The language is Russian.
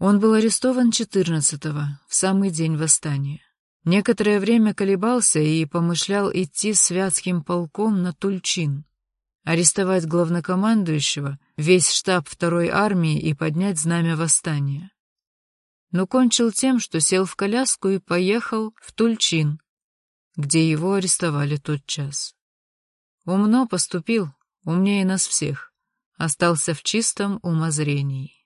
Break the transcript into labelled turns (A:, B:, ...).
A: Он был арестован 14-го, в самый день восстания. Некоторое время колебался и помышлял идти с Вятским полком на Тульчин, арестовать главнокомандующего, весь штаб второй армии и поднять знамя восстания. Но кончил тем, что сел в коляску и поехал в Тульчин, где его арестовали тот час. Умно поступил, умнее нас всех, остался в чистом умозрении.